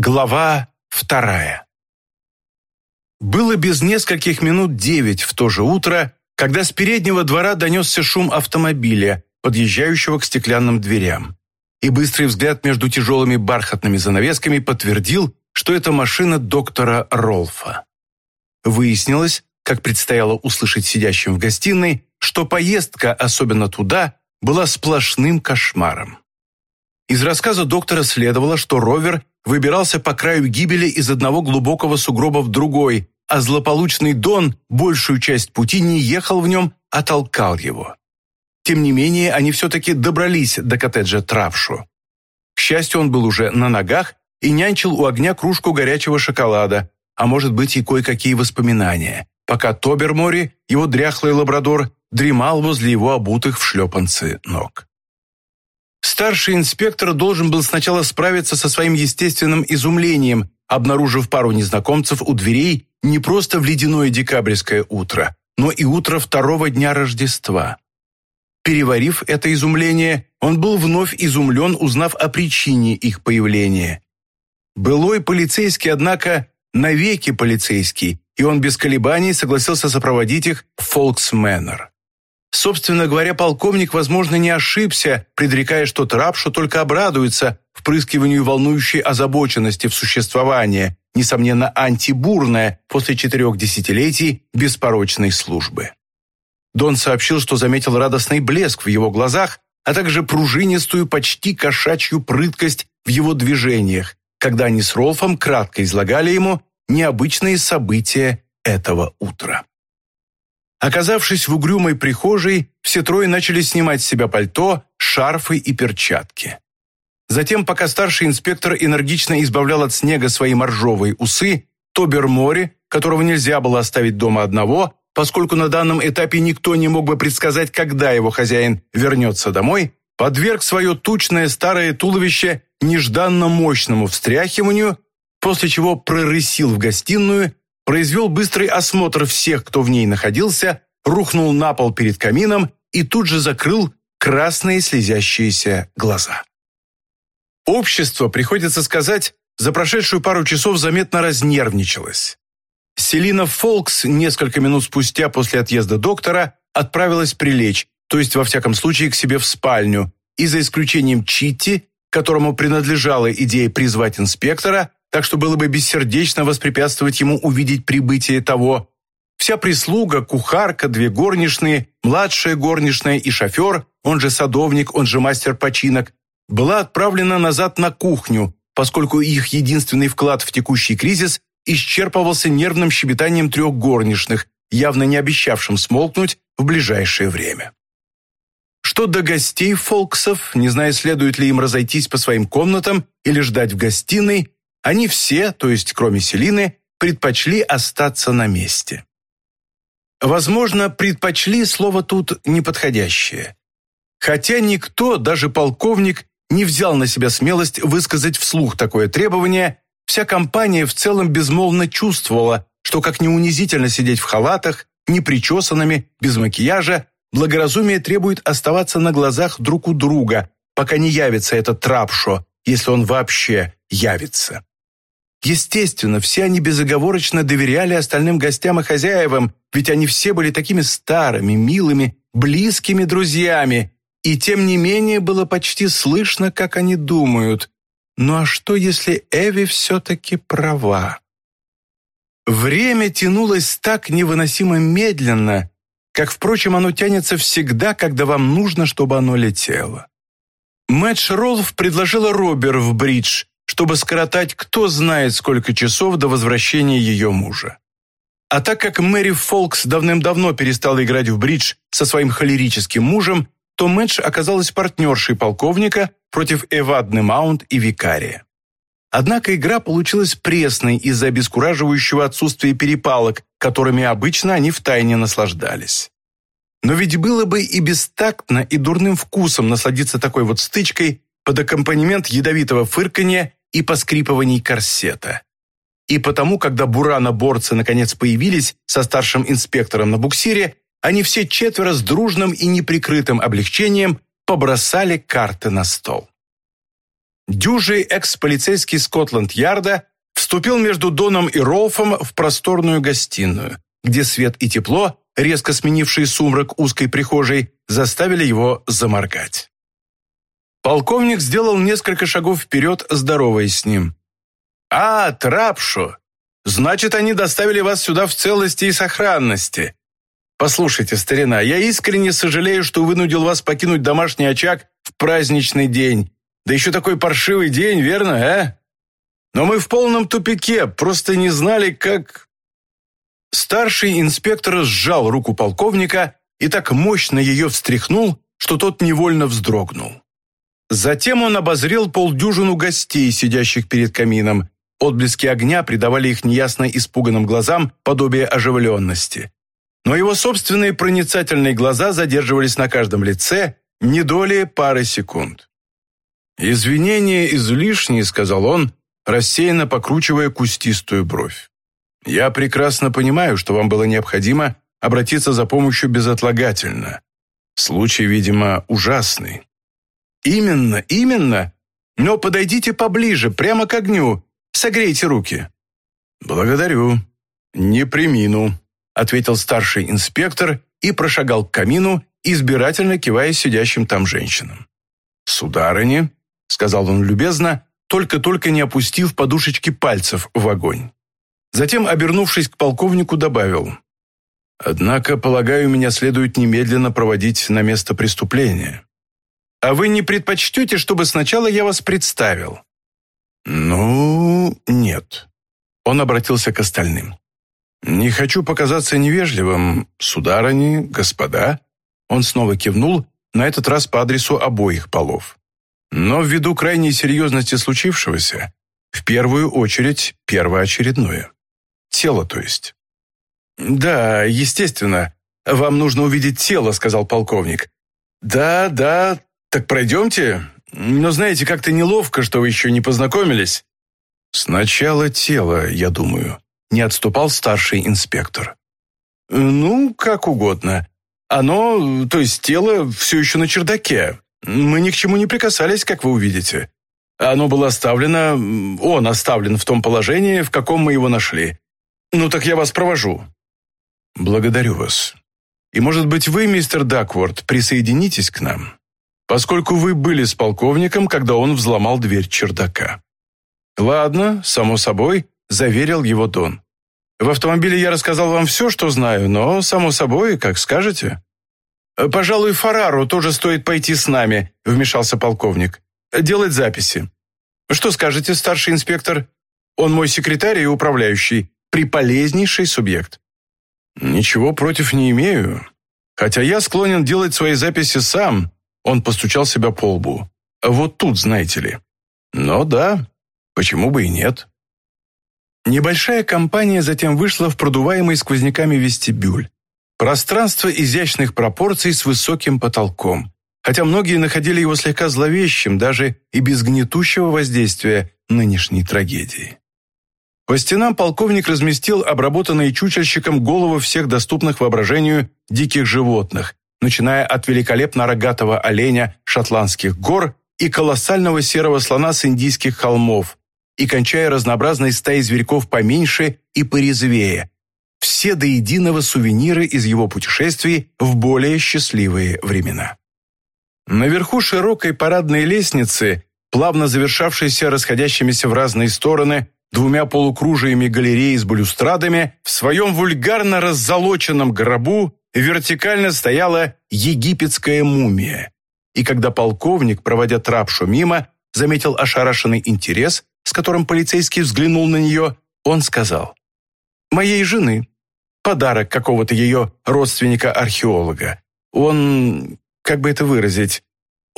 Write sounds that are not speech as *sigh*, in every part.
Глава вторая. Было без нескольких минут девять в то же утро, когда с переднего двора донесся шум автомобиля, подъезжающего к стеклянным дверям. И быстрый взгляд между тяжелыми бархатными занавесками подтвердил, что это машина доктора Ролфа. Выяснилось, как предстояло услышать сидящим в гостиной, что поездка, особенно туда, была сплошным кошмаром. Из рассказа доктора следовало, что ровер выбирался по краю гибели из одного глубокого сугроба в другой, а злополучный Дон большую часть пути не ехал в нем, а толкал его. Тем не менее, они все-таки добрались до коттеджа Травшу. К счастью, он был уже на ногах и нянчил у огня кружку горячего шоколада, а может быть и кое-какие воспоминания, пока Тобермори, его дряхлый лабрадор, дремал возле его обутых в шлепанцы ног. Старший инспектор должен был сначала справиться со своим естественным изумлением, обнаружив пару незнакомцев у дверей не просто в ледяное декабрьское утро, но и утро второго дня Рождества. Переварив это изумление, он был вновь изумлен, узнав о причине их появления. Былой полицейский, однако, навеки полицейский, и он без колебаний согласился сопроводить их в Фолксмэннер. Собственно говоря, полковник, возможно, не ошибся, предрекая, что Трапшу только обрадуется впрыскиванию волнующей озабоченности в существование, несомненно, антибурное после четырех десятилетий беспорочной службы. Дон сообщил, что заметил радостный блеск в его глазах, а также пружинистую, почти кошачью прыткость в его движениях, когда они с Ролфом кратко излагали ему необычные события этого утра. Оказавшись в угрюмой прихожей, все трое начали снимать с себя пальто, шарфы и перчатки. Затем, пока старший инспектор энергично избавлял от снега свои моржовые усы, Тобер Мори, которого нельзя было оставить дома одного, поскольку на данном этапе никто не мог бы предсказать, когда его хозяин вернется домой, подверг свое тучное старое туловище нежданно мощному встряхиванию, после чего прорысил в гостиную произвел быстрый осмотр всех, кто в ней находился, рухнул на пол перед камином и тут же закрыл красные слезящиеся глаза. Общество, приходится сказать, за прошедшую пару часов заметно разнервничалось. Селина Фолкс несколько минут спустя после отъезда доктора отправилась прилечь, то есть во всяком случае к себе в спальню, и за исключением Читти, которому принадлежала идея призвать инспектора, так что было бы бессердечно воспрепятствовать ему увидеть прибытие того. Вся прислуга, кухарка, две горничные, младшая горничная и шофер, он же садовник, он же мастер починок, была отправлена назад на кухню, поскольку их единственный вклад в текущий кризис исчерпывался нервным щебетанием трех горничных, явно не обещавшим смолкнуть в ближайшее время. Что до гостей Фолксов, не зная, следует ли им разойтись по своим комнатам или ждать в гостиной, они все, то есть кроме Селины, предпочли остаться на месте. Возможно, предпочли слово тут неподходящее. Хотя никто, даже полковник, не взял на себя смелость высказать вслух такое требование, вся компания в целом безмолвно чувствовала, что как не унизительно сидеть в халатах, непричесанными, без макияжа, благоразумие требует оставаться на глазах друг у друга, пока не явится этот трапшо, если он вообще явится. Естественно, все они безоговорочно доверяли остальным гостям и хозяевам, ведь они все были такими старыми, милыми, близкими друзьями. И тем не менее было почти слышно, как они думают. Ну а что, если Эви все-таки права? Время тянулось так невыносимо медленно, как, впрочем, оно тянется всегда, когда вам нужно, чтобы оно летело. Мэтч Ролф предложила Робер в бридж, чтобы скоротать кто знает сколько часов до возвращения ее мужа. А так как Мэри Фолкс давным-давно перестала играть в бридж со своим холерическим мужем, то Мэтч оказалась партнершей полковника против Эвадны Маунт и Викария. Однако игра получилась пресной из-за обескураживающего отсутствия перепалок, которыми обычно они втайне наслаждались. Но ведь было бы и бестактно, и дурным вкусом насладиться такой вот стычкой под аккомпанемент ядовитого фырканья и поскрипываний корсета. И потому, когда бурано-борцы наконец появились со старшим инспектором на буксире, они все четверо с дружным и неприкрытым облегчением побросали карты на стол. Дюжий экс-полицейский Скотланд-Ярда вступил между Доном и Ролфом в просторную гостиную, где свет и тепло, резко сменившие сумрак узкой прихожей, заставили его заморгать. Полковник сделал несколько шагов вперед, здороваясь с ним. «А, Трапшо! Значит, они доставили вас сюда в целости и сохранности. Послушайте, старина, я искренне сожалею, что вынудил вас покинуть домашний очаг в праздничный день. Да еще такой паршивый день, верно, а? Но мы в полном тупике, просто не знали, как...» Старший инспектор сжал руку полковника и так мощно ее встряхнул, что тот невольно вздрогнул. Затем он обозрел полдюжину гостей, сидящих перед камином. Отблески огня придавали их неясно испуганным глазам подобие оживленности. Но его собственные проницательные глаза задерживались на каждом лице не долей пары секунд. «Извинения излишние», — сказал он, рассеянно покручивая кустистую бровь. «Я прекрасно понимаю, что вам было необходимо обратиться за помощью безотлагательно. Случай, видимо, ужасный. «Именно, именно. Но подойдите поближе, прямо к огню. Согрейте руки». «Благодарю. Не примину», — ответил старший инспектор и прошагал к камину, избирательно кивая сидящим там женщинам. «Сударыни», — сказал он любезно, только-только не опустив подушечки пальцев в огонь. Затем, обернувшись к полковнику, добавил, «Однако, полагаю, меня следует немедленно проводить на место преступления. А вы не предпочтете, чтобы сначала я вас представил?» «Ну, нет». Он обратился к остальным. «Не хочу показаться невежливым, сударыни, господа». Он снова кивнул, на этот раз по адресу обоих полов. «Но ввиду крайней серьезности случившегося, в первую очередь первоочередное. Тело, то есть». «Да, естественно. Вам нужно увидеть тело», — сказал полковник. «Да, да, «Так пройдемте. Но знаете, как-то неловко, что вы еще не познакомились». «Сначала тело, я думаю», — не отступал старший инспектор. «Ну, как угодно. Оно, то есть тело, все еще на чердаке. Мы ни к чему не прикасались, как вы увидите. Оно было оставлено, он оставлен в том положении, в каком мы его нашли. Ну так я вас провожу». «Благодарю вас. И, может быть, вы, мистер Дакворд, присоединитесь к нам?» Поскольку вы были с полковником, когда он взломал дверь чердака». «Ладно, само собой», — заверил его Дон. «В автомобиле я рассказал вам все, что знаю, но, само собой, как скажете». «Пожалуй, Фарару тоже стоит пойти с нами», — вмешался полковник. «Делать записи». «Что скажете, старший инспектор? Он мой секретарь и управляющий, приполезнейший субъект». «Ничего против не имею. Хотя я склонен делать свои записи сам, он постучал себя по лбу. «Вот тут, знаете ли». «Но да, почему бы и нет». Небольшая компания затем вышла в продуваемый сквозняками вестибюль. Пространство изящных пропорций с высоким потолком. Хотя многие находили его слегка зловещим, даже и без гнетущего воздействия нынешней трагедии. По стенам полковник разместил обработанные чучельщиком головы всех доступных воображению диких животных, начиная от великолепно рогатого оленя шотландских гор и колоссального серого слона с индийских холмов, и кончая разнообразной стаей зверьков поменьше и порезвее. Все до единого сувениры из его путешествий в более счастливые времена. Наверху широкой парадной лестницы, плавно завершавшейся расходящимися в разные стороны двумя полукружиями галереи с балюстрадами, в своем вульгарно раззолоченном гробу вертикально стояла египетская мумия. И когда полковник, проводя трапшу мимо, заметил ошарашенный интерес, с которым полицейский взглянул на нее, он сказал, «Моей жены. Подарок какого-то ее родственника-археолога. Он, как бы это выразить,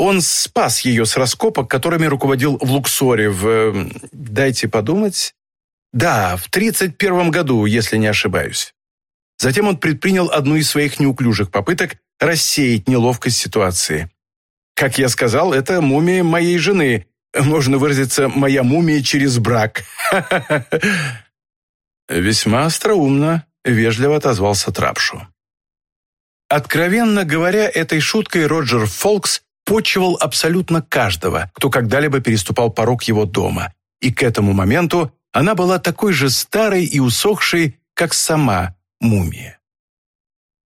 он спас ее с раскопок, которыми руководил в Луксоре в... Дайте подумать. Да, в 31 году, если не ошибаюсь. Затем он предпринял одну из своих неуклюжих попыток рассеять неловкость ситуации. Как я сказал, это мумия моей жены. Можно выразиться «моя мумия через брак». *laughs* Весьма остроумно, вежливо отозвался Трапшу. Откровенно говоря, этой шуткой Роджер Фолкс почивал абсолютно каждого, кто когда-либо переступал порог его дома, и к этому моменту она была такой же старой и усохшей, как сама мумия.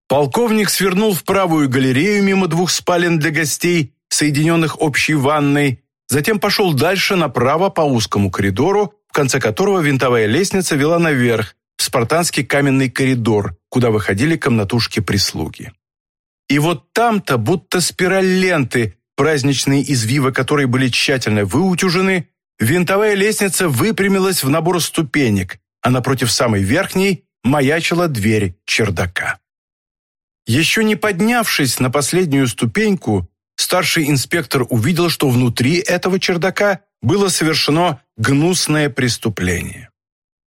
Полковник свернул в правую галерею мимо двух спален для гостей, соединенных общей ванной, затем пошел дальше направо по узкому коридору, в конце которого винтовая лестница вела наверх, в спартанский каменный коридор, куда выходили комнатушки прислуги. И вот там-то, будто спираль ленты, праздничные извивы которой были тщательно выутюжены, винтовая лестница выпрямилась в набор ступенек, а напротив самой верхней маячила дверь чердака. Еще не поднявшись на последнюю ступеньку, старший инспектор увидел, что внутри этого чердака было совершено гнусное преступление.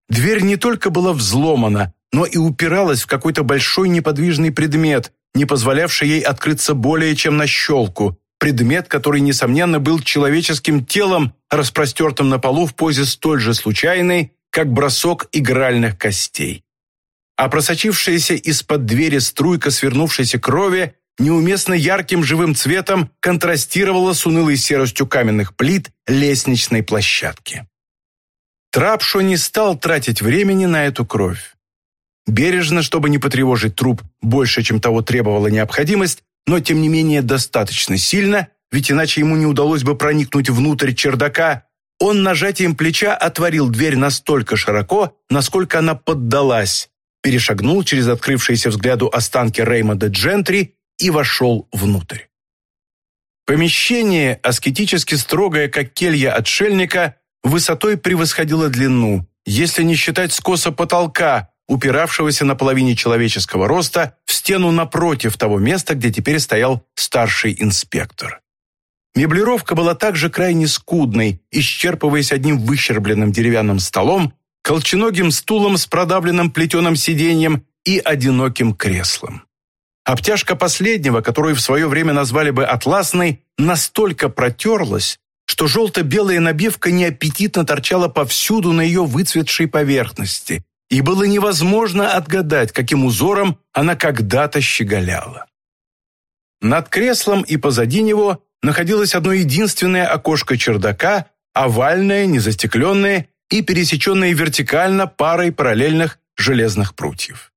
Дверь не только была взломана, но и упиралась в какой-то большой неподвижный предмет, не позволявший ей открыться более чем на щелку, предмет, который, несомненно, был человеческим телом, распростертым на полу в позе столь же случайной, как бросок игральных костей. А просочившаяся из-под двери струйка свернувшейся крови неуместно ярким живым цветом контрастировала с унылой серостью каменных плит лестничной площадки. Трапшо не стал тратить времени на эту кровь. Бережно, чтобы не потревожить труп больше, чем того требовала необходимость, но тем не менее достаточно сильно, ведь иначе ему не удалось бы проникнуть внутрь чердака, он нажатием плеча отворил дверь настолько широко, насколько она поддалась, перешагнул через открывшиеся взгляду останки Реймонда Джентри и вошел внутрь. Помещение, аскетически строгое, как келья отшельника, высотой превосходило длину, если не считать скоса потолка, упиравшегося на половине человеческого роста в стену напротив того места, где теперь стоял старший инспектор. Меблировка была также крайне скудной, исчерпываясь одним выщербленным деревянным столом, колченогим стулом с продавленным плетеным сиденьем и одиноким креслом. Обтяжка последнего, которую в свое время назвали бы атласной, настолько протерлась, что желто-белая набивка неаппетитно торчала повсюду на ее выцветшей поверхности, и было невозможно отгадать, каким узором она когда-то щеголяла. Над креслом и позади него находилось одно единственное окошко чердака, овальное, незастекленное и пересеченное вертикально парой параллельных железных прутьев.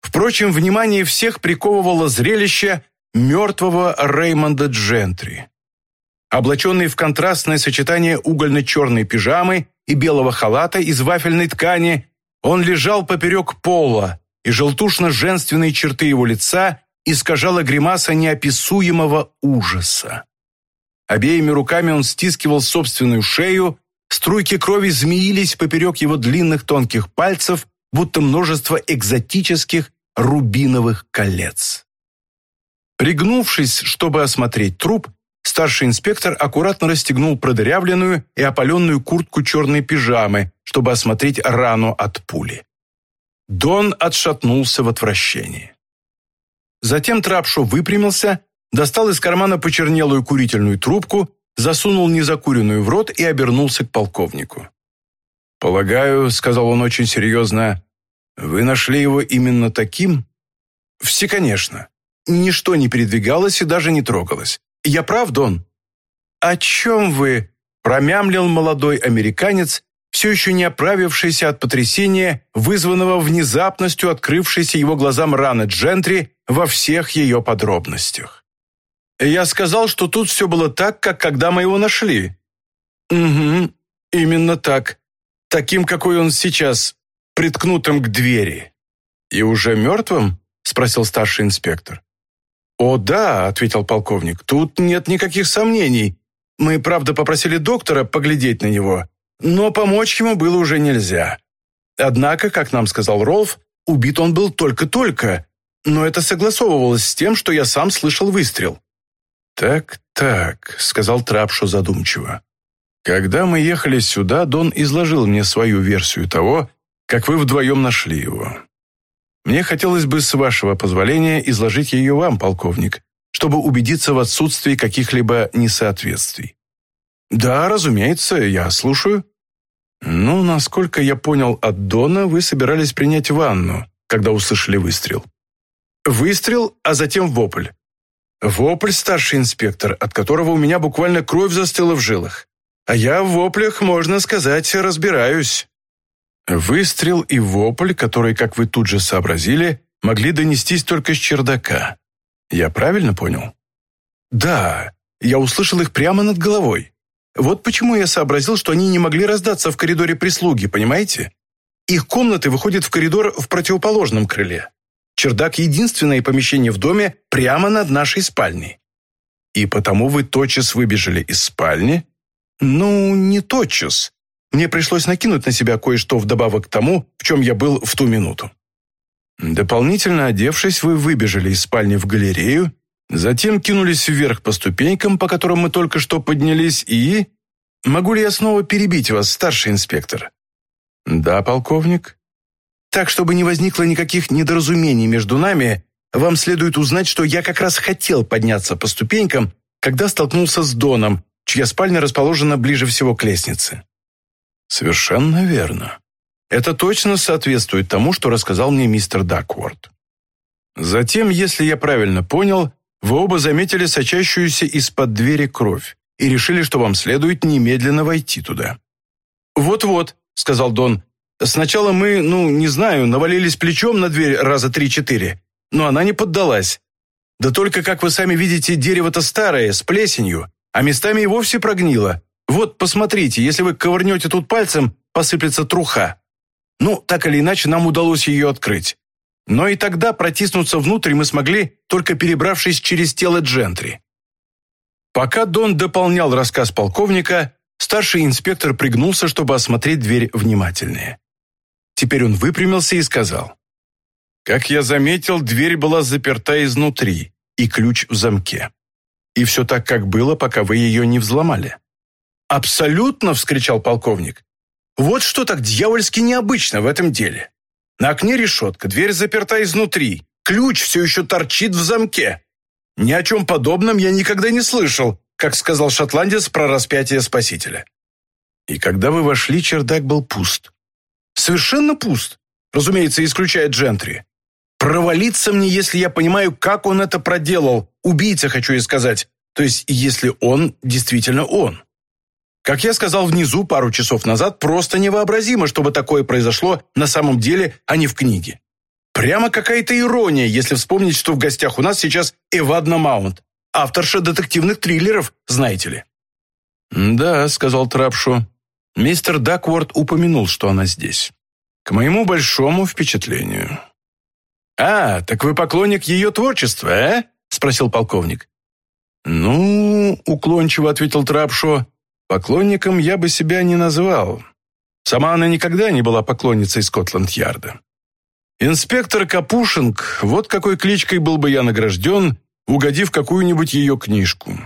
Впрочем, внимание всех приковывало зрелище мертвого Реймонда Джентри. Облаченный в контрастное сочетание угольно-черной пижамы и белого халата из вафельной ткани, он лежал поперек пола, и желтушно-женственные черты его лица искажала гримаса неописуемого ужаса. Обеими руками он стискивал собственную шею, струйки крови змеились поперек его длинных тонких пальцев, будто множество экзотических рубиновых колец. Пригнувшись, чтобы осмотреть труп, старший инспектор аккуратно расстегнул продырявленную и опаленную куртку черной пижамы, чтобы осмотреть рану от пули. Дон отшатнулся в отвращении. Затем Трапшо выпрямился, достал из кармана почернелую курительную трубку, засунул незакуренную в рот и обернулся к полковнику. «Полагаю», — сказал он очень серьезно, — «вы нашли его именно таким?» «Все, конечно. Ничто не передвигалось и даже не трогалось. Я прав, Дон?» «О чем вы?» – промямлил молодой американец, все еще не оправившийся от потрясения, вызванного внезапностью открывшейся его глазам раны Джентри во всех ее подробностях. «Я сказал, что тут все было так, как когда мы его нашли». «Угу, именно так. Таким, какой он сейчас, приткнутым к двери». «И уже мертвым?» – спросил старший инспектор. «О, да», — ответил полковник, — «тут нет никаких сомнений. Мы, правда, попросили доктора поглядеть на него, но помочь ему было уже нельзя. Однако, как нам сказал Ролф, убит он был только-только, но это согласовывалось с тем, что я сам слышал выстрел». «Так-так», — сказал Трапшу задумчиво. «Когда мы ехали сюда, Дон изложил мне свою версию того, как вы вдвоем нашли его. Мне хотелось бы, с вашего позволения, изложить ее вам, полковник, чтобы убедиться в отсутствии каких-либо несоответствий. Да, разумеется, я слушаю. Ну, насколько я понял от Дона, вы собирались принять ванну, когда услышали выстрел. Выстрел, а затем вопль. Вопль, старший инспектор, от которого у меня буквально кровь застыла в жилах. А я в воплях, можно сказать, разбираюсь. Выстрел и вопль, которые, как вы тут же сообразили, могли донестись только с чердака. Я правильно понял? Да, я услышал их прямо над головой. Вот почему я сообразил, что они не могли раздаться в коридоре прислуги, понимаете? Их комнаты выходят в коридор в противоположном крыле. Чердак – единственное помещение в доме прямо над нашей спальней. И потому вы тотчас выбежали из спальни? Ну, не тотчас. Мне пришлось накинуть на себя кое-что вдобавок к тому, в чем я был в ту минуту. Дополнительно одевшись, вы выбежали из спальни в галерею, затем кинулись вверх по ступенькам, по которым мы только что поднялись, и... Могу ли я снова перебить вас, старший инспектор? Да, полковник. Так, чтобы не возникло никаких недоразумений между нами, вам следует узнать, что я как раз хотел подняться по ступенькам, когда столкнулся с Доном, чья спальня расположена ближе всего к лестнице. Совершенно верно. Это точно соответствует тому, что рассказал мне мистер Дакворд. Затем, если я правильно понял, вы оба заметили сочащуюся из-под двери кровь и решили, что вам следует немедленно войти туда. «Вот-вот», — сказал Дон, Сначала мы, ну, не знаю, навалились плечом на дверь раза три-четыре, но она не поддалась. Да только, как вы сами видите, дерево-то старое, с плесенью, а местами и вовсе прогнило. Вот, посмотрите, если вы ковырнете тут пальцем, посыплется труха. Ну, так или иначе, нам удалось ее открыть. Но и тогда протиснуться внутрь мы смогли, только перебравшись через тело Джентри. Пока Дон дополнял рассказ полковника, старший инспектор пригнулся, чтобы осмотреть дверь внимательнее. Теперь он выпрямился и сказал. «Как я заметил, дверь была заперта изнутри, и ключ в замке. И все так, как было, пока вы ее не взломали». «Абсолютно!» — вскричал полковник. «Вот что так дьявольски необычно в этом деле. На окне решетка, дверь заперта изнутри, ключ все еще торчит в замке. Ни о чем подобном я никогда не слышал, как сказал шотландец про распятие Спасителя. И когда вы вошли, чердак был пуст. Совершенно пуст. Разумеется, исключая Джентри. Провалиться мне, если я понимаю, как он это проделал. Убийца, хочу я сказать. То есть, если он действительно он. Как я сказал внизу пару часов назад, просто невообразимо, чтобы такое произошло на самом деле, а не в книге. Прямо какая-то ирония, если вспомнить, что в гостях у нас сейчас Эвадна Маунт, авторша детективных триллеров, знаете ли. «Да», — сказал Трапшу, Мистер Дакворд упомянул, что она здесь. К моему большому впечатлению. «А, так вы поклонник ее творчества, а?» – спросил полковник. «Ну, — уклончиво ответил Трапшо, — поклонником я бы себя не назвал. Сама она никогда не была поклонницей Скотланд-Ярда. Инспектор Капушинг, вот какой кличкой был бы я награжден, угодив какую-нибудь ее книжку.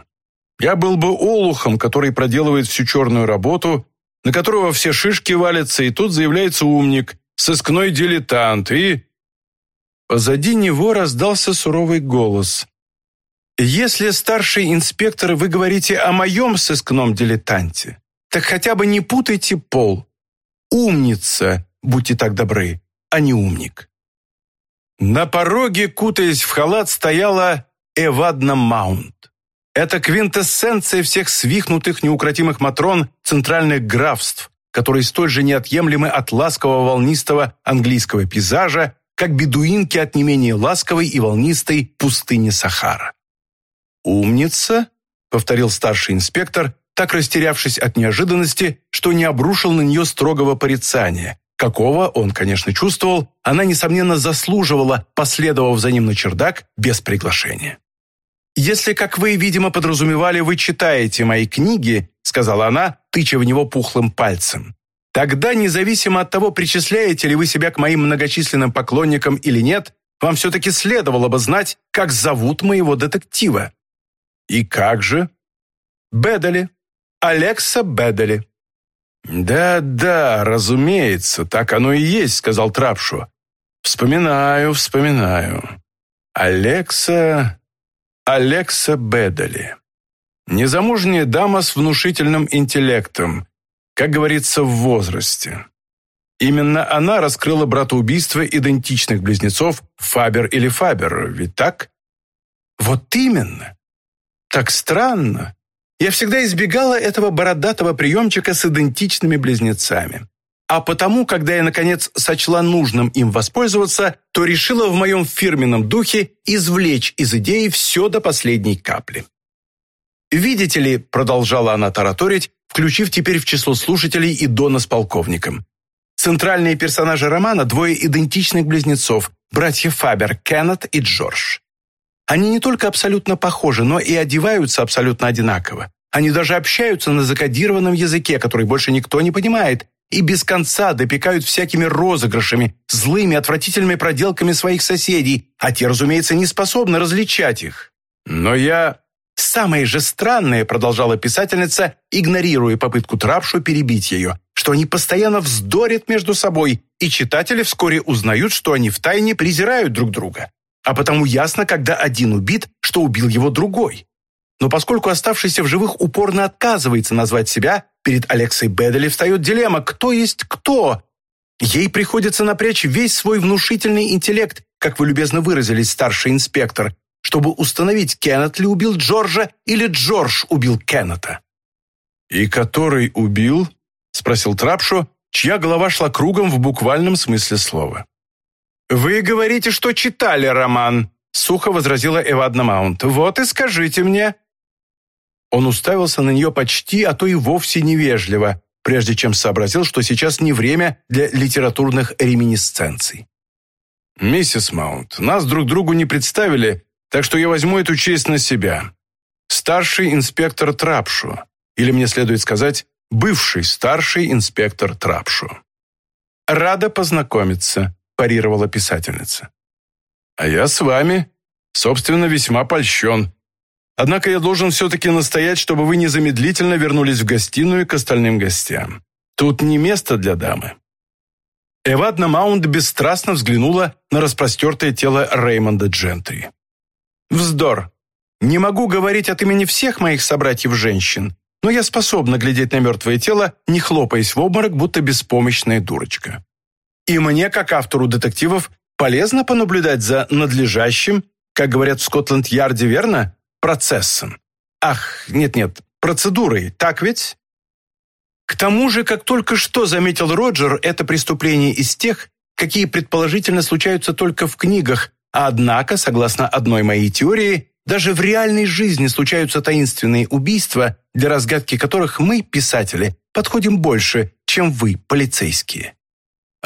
Я был бы олухом, который проделывает всю черную работу, на которого все шишки валятся, и тут заявляется умник, сыскной дилетант, и... Позади него раздался суровый голос. «Если, старший инспектор, вы говорите о моем сыскном дилетанте, так хотя бы не путайте пол. Умница, будьте так добры, а не умник». На пороге, кутаясь в халат, стояла Эвадна Маунт. Это квинтэссенция всех свихнутых неукротимых матрон центральных графств, которые столь же неотъемлемы от ласкового волнистого английского пейзажа, как бедуинки от не менее ласковой и волнистой пустыни Сахара. «Умница?» — повторил старший инспектор, так растерявшись от неожиданности, что не обрушил на нее строгого порицания, какого он, конечно, чувствовал, она, несомненно, заслуживала, последовав за ним на чердак без приглашения. «Если, как вы, видимо, подразумевали, вы читаете мои книги», сказала она, тыча в него пухлым пальцем, «тогда, независимо от того, причисляете ли вы себя к моим многочисленным поклонникам или нет, вам все-таки следовало бы знать, как зовут моего детектива». «И как же?» «Бедали. Алекса Бедали». «Да-да, разумеется, так оно и есть», — сказал Трапшу. «Вспоминаю, вспоминаю. Алекса... Алекса Бедали. Незамужняя дама с внушительным интеллектом, как говорится, в возрасте. Именно она раскрыла братоубийство идентичных близнецов Фабер или Фабер, ведь так? Вот именно. Так странно. Я всегда избегала этого бородатого приемчика с идентичными близнецами. А потому, когда я, наконец, сочла нужным им воспользоваться, то решила в моем фирменном духе извлечь из идеи все до последней капли. «Видите ли», — продолжала она тараторить, включив теперь в число слушателей и Дона с полковником. Центральные персонажи романа – двое идентичных близнецов, братья Фабер, Кеннет и Джордж. Они не только абсолютно похожи, но и одеваются абсолютно одинаково. Они даже общаются на закодированном языке, который больше никто не понимает, и без конца допекают всякими розыгрышами, злыми, отвратительными проделками своих соседей, а те, разумеется, не способны различать их. Но я... Самое же странное, продолжала писательница, игнорируя попытку Трапшу перебить ее, что они постоянно вздорят между собой, и читатели вскоре узнают, что они втайне презирают друг друга. А потому ясно, когда один убит, что убил его другой. Но поскольку оставшийся в живых упорно отказывается назвать себя, перед Алексой Бедели встает дилемма «Кто есть кто?». Ей приходится напрячь весь свой внушительный интеллект, как вы любезно выразились, старший инспектор, чтобы установить, Кеннет ли убил Джорджа или Джордж убил Кеннета. «И который убил?» – спросил Трапшо, чья голова шла кругом в буквальном смысле слова. «Вы говорите, что читали роман», – сухо возразила Эвадна Маунт. «Вот и скажите мне». Он уставился на нее почти, а то и вовсе невежливо, прежде чем сообразил, что сейчас не время для литературных реминисценций. «Миссис Маунт, нас друг другу не представили, так что я возьму эту честь на себя. Старший инспектор Трапшу, или мне следует сказать, бывший старший инспектор Трапшу». «Рада познакомиться», – парировала писательница. «А я с вами, собственно, весьма польщен», Однако я должен все-таки настоять, чтобы вы незамедлительно вернулись в гостиную к остальным гостям. Тут не место для дамы». Эвадна Маунт бесстрастно взглянула на распростертое тело Реймонда Джентри. «Вздор. Не могу говорить от имени всех моих собратьев-женщин, но я способна глядеть на мертвое тело, не хлопаясь в обморок, будто беспомощная дурочка. И мне, как автору детективов, полезно понаблюдать за надлежащим, как говорят в Скотланд-Ярде, верно, процессом. Ах, нет-нет, процедурой, так ведь? К тому же, как только что заметил Роджер, это преступление из тех, какие предположительно случаются только в книгах, а однако, согласно одной моей теории, даже в реальной жизни случаются таинственные убийства, для разгадки которых мы, писатели, подходим больше, чем вы, полицейские.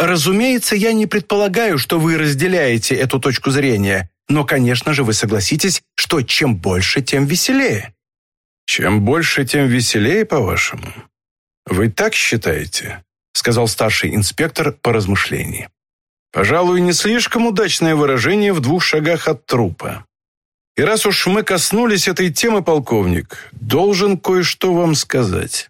Разумеется, я не предполагаю, что вы разделяете эту точку зрения, но, конечно же, вы согласитесь, что чем больше, тем веселее. Чем больше, тем веселее, по-вашему? Вы так считаете? Сказал старший инспектор по размышлении. Пожалуй, не слишком удачное выражение в двух шагах от трупа. И раз уж мы коснулись этой темы, полковник, должен кое-что вам сказать.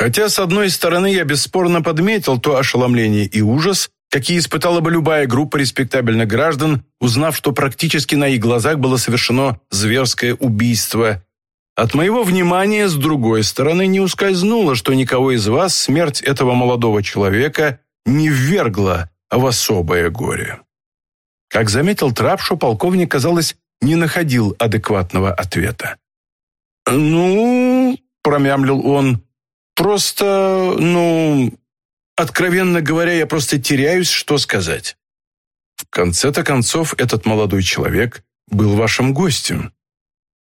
Хотя, с одной стороны, я бесспорно подметил то ошеломление и ужас, какие испытала бы любая группа респектабельных граждан, узнав, что практически на их глазах было совершено зверское убийство. От моего внимания, с другой стороны, не ускользнуло, что никого из вас смерть этого молодого человека не ввергла в особое горе. Как заметил Трапшу, полковник, казалось, не находил адекватного ответа. «Ну...» – промямлил он. «Просто, ну, Откровенно говоря, я просто теряюсь, что сказать. В конце-то концов, этот молодой человек был вашим гостем.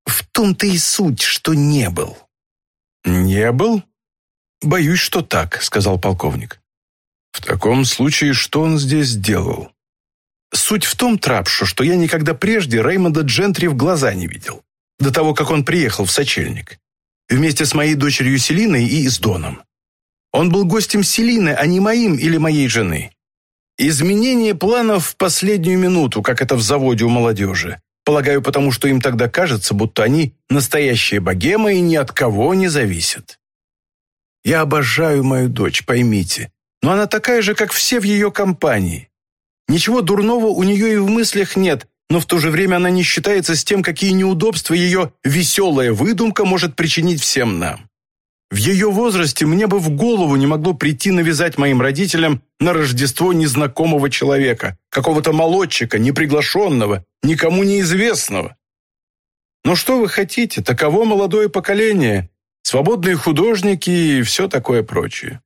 В том-то и суть, что не был. Не был? Боюсь, что так, сказал полковник. В таком случае, что он здесь делал? Суть в том, Трапшу, что я никогда прежде Реймонда Джентри в глаза не видел. До того, как он приехал в Сочельник. Вместе с моей дочерью Селиной и с Доном. Он был гостем Селины, а не моим или моей жены. Изменение планов в последнюю минуту, как это в заводе у молодежи. Полагаю, потому что им тогда кажется, будто они настоящие богемы и ни от кого не зависят. Я обожаю мою дочь, поймите, но она такая же, как все в ее компании. Ничего дурного у нее и в мыслях нет, но в то же время она не считается с тем, какие неудобства ее веселая выдумка может причинить всем нам. В ее возрасте мне бы в голову не могло прийти навязать моим родителям на Рождество незнакомого человека, какого-то молодчика, неприглашенного, никому неизвестного. Но что вы хотите, таково молодое поколение, свободные художники и все такое прочее.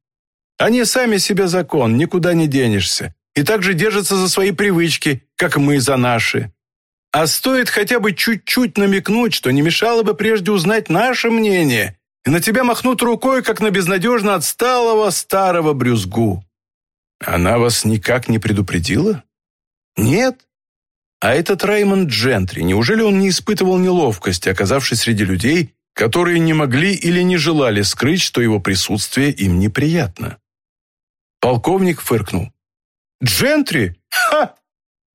Они сами себе закон, никуда не денешься, и также держатся за свои привычки, как мы за наши. А стоит хотя бы чуть-чуть намекнуть, что не мешало бы прежде узнать наше мнение, и на тебя махнут рукой, как на безнадежно отсталого старого брюзгу. Она вас никак не предупредила? Нет. А этот Раймонд Джентри, неужели он не испытывал неловкости, оказавшись среди людей, которые не могли или не желали скрыть, что его присутствие им неприятно? Полковник фыркнул. «Джентри? Ха!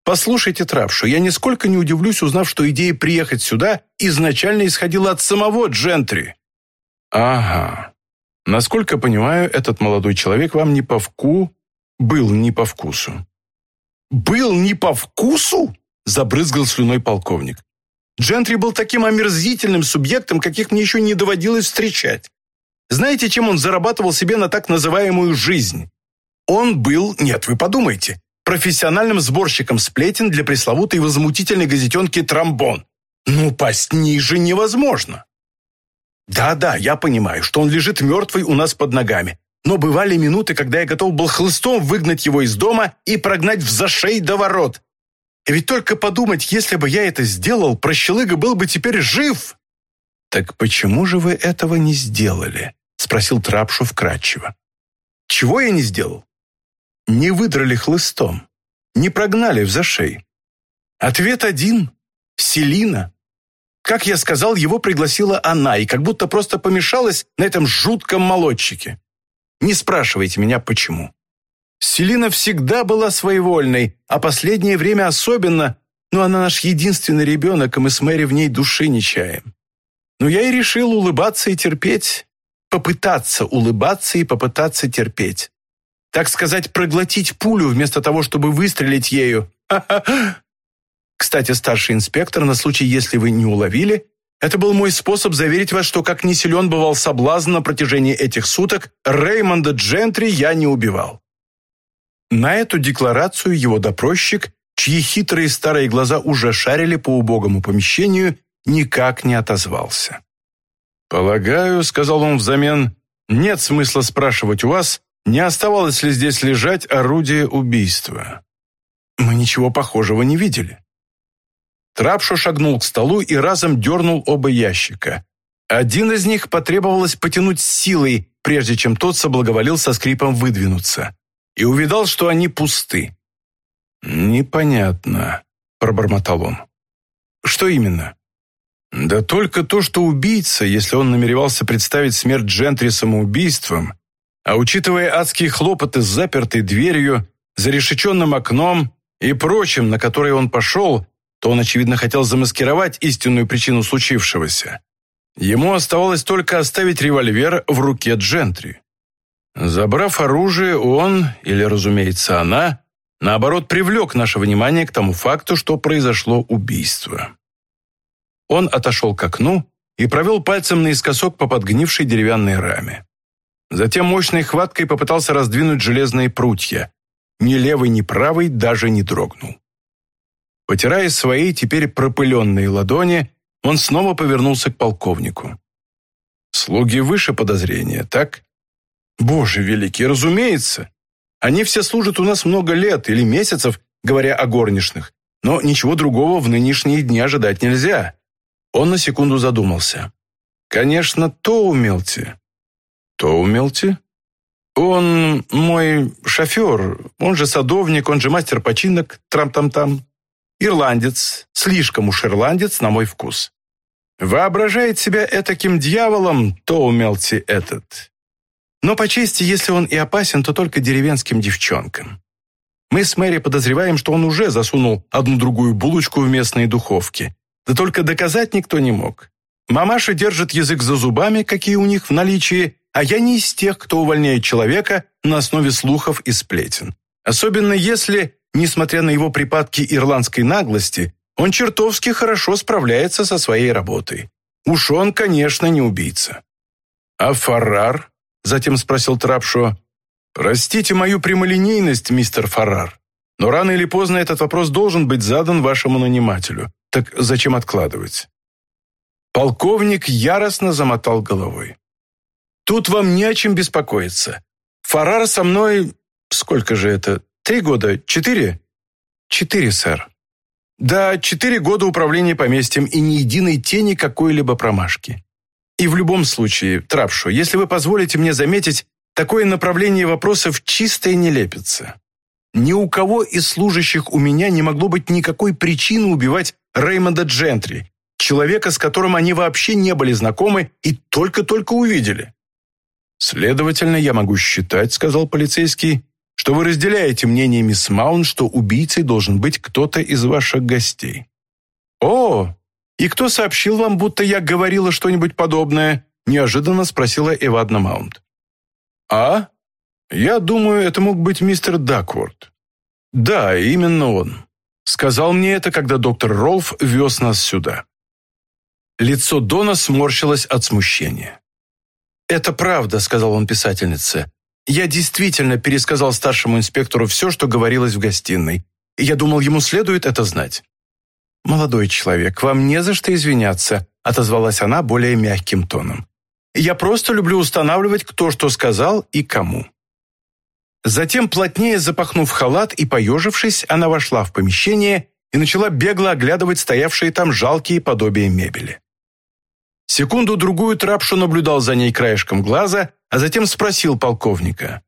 Послушайте, Травшу, я нисколько не удивлюсь, узнав, что идея приехать сюда изначально исходила от самого Джентри». «Ага. Насколько понимаю, этот молодой человек вам не по вку, был не по вкусу». «Был не по вкусу?» – забрызгал слюной полковник. Джентри был таким омерзительным субъектом, каких мне еще не доводилось встречать. Знаете, чем он зарабатывал себе на так называемую жизнь? Он был, нет, вы подумайте, профессиональным сборщиком сплетен для пресловутой возмутительной газетенки «Тромбон». Ну, пасть ниже невозможно. Да-да, я понимаю, что он лежит мертвый у нас под ногами. Но бывали минуты, когда я готов был хлыстом выгнать его из дома и прогнать в зашей до ворот. И ведь только подумать, если бы я это сделал, прощелыга был бы теперь жив. «Так почему же вы этого не сделали?» — спросил Трапшу вкратчиво. «Чего я не сделал? Не выдрали хлыстом, не прогнали в зашей. Ответ один – Селина. Как я сказал, его пригласила она и как будто просто помешалась на этом жутком молодчике. Не спрашивайте меня, почему. Селина всегда была своевольной, а последнее время особенно, но она наш единственный ребенок, и мы с Мэри в ней души не чаем. Но я и решил улыбаться и терпеть, попытаться улыбаться и попытаться терпеть так сказать, проглотить пулю вместо того, чтобы выстрелить ею. *laughs* Кстати, старший инспектор, на случай, если вы не уловили, это был мой способ заверить вас, что как не силен бывал соблазн на протяжении этих суток, Реймонда Джентри я не убивал. На эту декларацию его допросчик, чьи хитрые старые глаза уже шарили по убогому помещению, никак не отозвался. «Полагаю», — сказал он взамен, — «нет смысла спрашивать у вас, не оставалось ли здесь лежать орудие убийства? Мы ничего похожего не видели. Трапшо шагнул к столу и разом дернул оба ящика. Один из них потребовалось потянуть силой, прежде чем тот соблаговолил со скрипом выдвинуться, и увидал, что они пусты. «Непонятно», — пробормотал он. «Что именно?» «Да только то, что убийца, если он намеревался представить смерть Джентри самоубийством, а учитывая адские хлопоты с запертой дверью, зарешеченным окном и прочим, на которые он пошел, то он, очевидно, хотел замаскировать истинную причину случившегося. Ему оставалось только оставить револьвер в руке Джентри. Забрав оружие, он, или, разумеется, она, наоборот, привлек наше внимание к тому факту, что произошло убийство. Он отошел к окну и провел пальцем наискосок по подгнившей деревянной раме. Затем мощной хваткой попытался раздвинуть железные прутья. Ни левый, ни правый даже не дрогнул. Потирая свои теперь пропыленные ладони, он снова повернулся к полковнику. «Слуги выше подозрения, так?» «Боже великий, разумеется! Они все служат у нас много лет или месяцев, говоря о горничных, но ничего другого в нынешние дни ожидать нельзя». Он на секунду задумался. «Конечно, то умелте, «То умелте?» «Он мой шофер, он же садовник, он же мастер починок, трам-там-там. Ирландец, слишком уж ирландец на мой вкус. Воображает себя этаким дьяволом, то умелте этот. Но по чести, если он и опасен, то только деревенским девчонкам. Мы с Мэри подозреваем, что он уже засунул одну-другую булочку в местные духовки. Да только доказать никто не мог. Мамаша держит язык за зубами, какие у них в наличии, а я не из тех, кто увольняет человека на основе слухов и сплетен. Особенно если, несмотря на его припадки ирландской наглости, он чертовски хорошо справляется со своей работой. Уж он, конечно, не убийца. «А Фаррар?» – затем спросил Трапшо. «Простите мою прямолинейность, мистер Фаррар, но рано или поздно этот вопрос должен быть задан вашему нанимателю. Так зачем откладывать?» Полковник яростно замотал головой. «Тут вам не о чем беспокоиться. Фарар со мной... Сколько же это? Три года? Четыре?» «Четыре, сэр». «Да, четыре года управления поместьем и ни единой тени какой-либо промашки. И в любом случае, Трапшу, если вы позволите мне заметить, такое направление вопросов чисто и не лепится. Ни у кого из служащих у меня не могло быть никакой причины убивать Реймонда Джентри, человека, с которым они вообще не были знакомы и только-только увидели. «Следовательно, я могу считать, — сказал полицейский, — что вы разделяете мнение мисс Маун, что убийцей должен быть кто-то из ваших гостей». «О, и кто сообщил вам, будто я говорила что-нибудь подобное?» — неожиданно спросила Эвадна Маунт. «А? Я думаю, это мог быть мистер Дакворд». «Да, именно он. Сказал мне это, когда доктор Ролф вез нас сюда». Лицо Дона сморщилось от смущения. «Это правда», — сказал он писательнице. «Я действительно пересказал старшему инспектору все, что говорилось в гостиной. Я думал, ему следует это знать». «Молодой человек, вам не за что извиняться», — отозвалась она более мягким тоном. «Я просто люблю устанавливать, кто что сказал и кому». Затем, плотнее запахнув халат и поежившись, она вошла в помещение и начала бегло оглядывать стоявшие там жалкие подобия мебели. Секунду-другую Трапшу наблюдал за ней краешком глаза, а затем спросил полковника.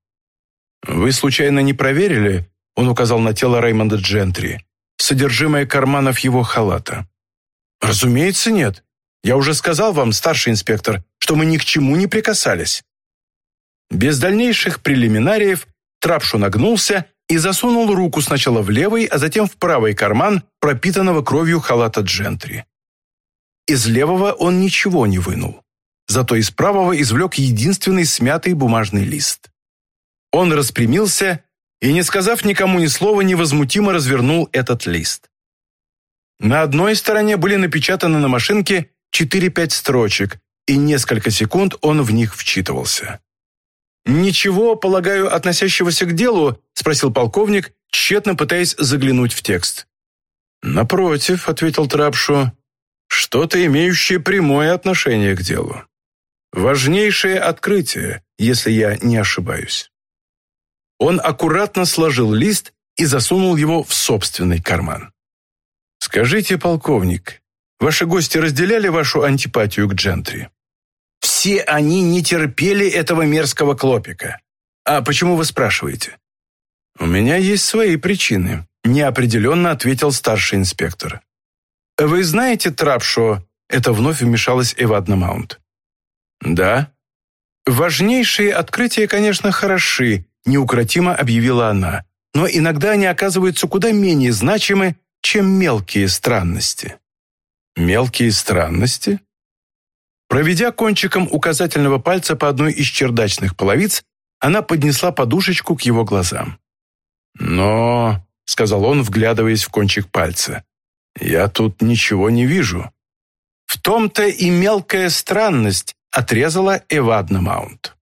«Вы случайно не проверили?» Он указал на тело Реймонда Джентри. «Содержимое карманов его халата». «Разумеется, нет. Я уже сказал вам, старший инспектор, что мы ни к чему не прикасались». Без дальнейших прелиминариев Трапшу нагнулся и засунул руку сначала в левый, а затем в правый карман пропитанного кровью халата Джентри. Из левого он ничего не вынул. Зато из правого извлек единственный смятый бумажный лист. Он распрямился и, не сказав никому ни слова, невозмутимо развернул этот лист. На одной стороне были напечатаны на машинке 4-5 строчек, и несколько секунд он в них вчитывался. «Ничего, полагаю, относящегося к делу?» – спросил полковник, тщетно пытаясь заглянуть в текст. «Напротив», – ответил Трапшу, что-то имеющее прямое отношение к делу. Важнейшее открытие, если я не ошибаюсь. Он аккуратно сложил лист и засунул его в собственный карман. «Скажите, полковник, ваши гости разделяли вашу антипатию к джентри?» «Все они не терпели этого мерзкого клопика. А почему вы спрашиваете?» «У меня есть свои причины», – неопределенно ответил старший инспектор. «Вы знаете Трапшо?» Это вновь вмешалась Эвадна Маунт. «Да». «Важнейшие открытия, конечно, хороши», неукротимо объявила она, «но иногда они оказываются куда менее значимы, чем мелкие странности». «Мелкие странности?» Проведя кончиком указательного пальца по одной из чердачных половиц, она поднесла подушечку к его глазам. «Но», — сказал он, вглядываясь в кончик пальца, я тут ничего не вижу. В том-то и мелкая странность, отрезала Эвадна Маунт.